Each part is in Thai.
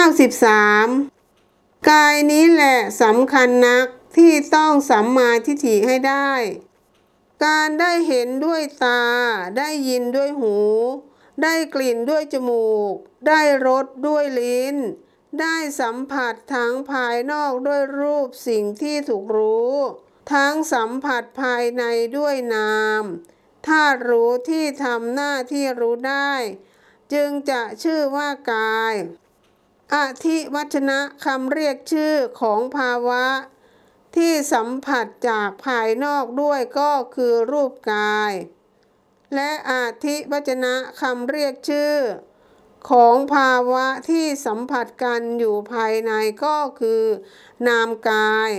93กายนี้แหละสำคัญนักที่ต้องสัมมาทิฏฐิให้ได้ การได้เห็นด้วยตา ได้ยินด้วยหู ได้กลิ่นด้วยจมูก ได้รสด้วยลิ้น ได้สัมผัสทั้งภายนอกด้วยรูปสิ่งที่ถูกรู้ ทั้งสัมผัสภายในด้วยนามธาตุรู้ที่ทำหน้าที่รู้ได้ จึงจะชื่อว่ากาย อธิวัชนะคำเรียกชื่อของภาวะ ที่สัมผัสจากภายนอกด้วยก็คือรูปกาย และอาธิวัจนะคำเรียกชื่อ ของภาวะที่สัมผัสกันอยู่ภายในก็คือ นามกาย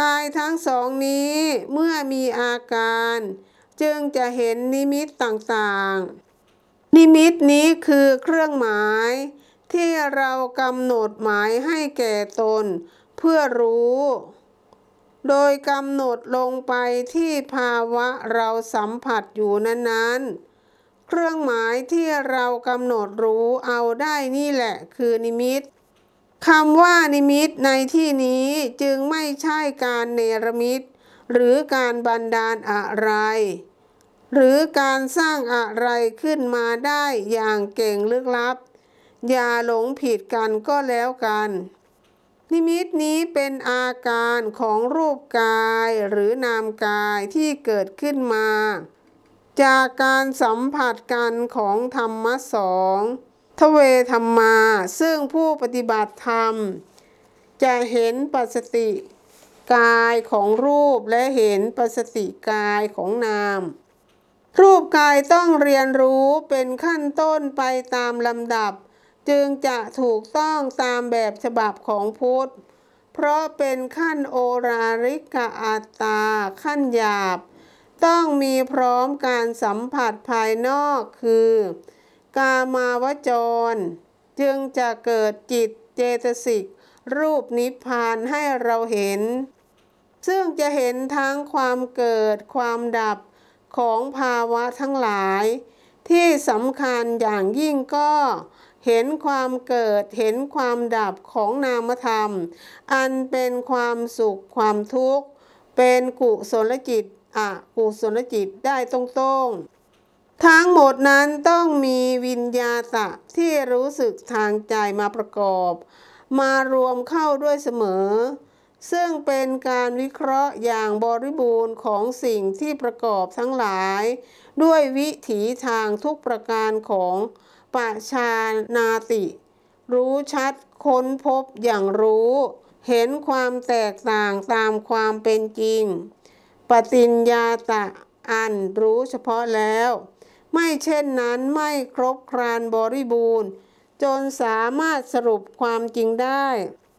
กายทั้งสองนี้เมื่อมีอาการ จึงจะเห็นนิมิตต่างๆ นิมิตนี้คือเครื่องหมาย ที่เรากำหนดหมายให้แก่ตน เพื่อรู้ โดยกำหนดลงไปที่ภาวะเราสัมผัสอยู่นั้นๆ เครื่องหมายที่เรากำหนดรู้เอาได้นี่แหละคือนิมิตคำว่านิมิตในที่นี้จึงไม่ใช่การเนรมิต หรือการบันดาลอะไร หรือการสร้างอะไรขึ้นมาได้อย่างเก่งลึกลับ อย่าหลงผิดกันก็แล้วกัน นิมิตนี้เป็นอาการของรูปกายหรือนามกายที่เกิดขึ้นมา จากการสัมผัสกันของธรรมะสองทเวธรรมา ซึ่งผู้ปฏิบัติธรรม จะเห็นปัสติกายของรูปและเห็นปัสติกายของนาม รูปกายต้องเรียนรู้เป็นขั้นต้นไปตามลำดับ จึงจะถูกต้องตามแบบฉบับของพุทธ เพราะเป็นขั้นโอราริกะอัตตาขั้นหยาบ ต้องมีพร้อมการสัมผัสภายนอกคือ กามาวจร จึงจะเกิดจิตเจตสิกรูปนิพพานให้เราเห็น ซึ่งจะเห็นทั้งความเกิดความดับของภาวะทั้งหลาย ที่สำคัญอย่างยิ่งก็ เห็นความเกิดเห็นความดับของนามธรรม อันเป็นความสุขความทุกข์ เป็นกุศลจิตอกุศลจิตได้ตรงๆทั้งหมดนั้นต้องมีวิญญาตะที่รู้สึกทางใจมาประกอบ มารวมเข้าด้วยเสมอ ซึ่งเป็นการวิเคราะห์อย่างบริบูรณ์ของสิ่งที่ประกอบทั้งหลาย ด้วยวิถีทางทุกประการของ ปชานาติ รู้ชัดค้นพบอย่างรู้ เห็นความแตกต่างตามความเป็นจริง ปฏิญญาตะอันรู้เฉพาะแล้ว ไม่เช่นนั้นไม่ครบครานบริบูรณ์ จนสามารถสรุปความจริงได้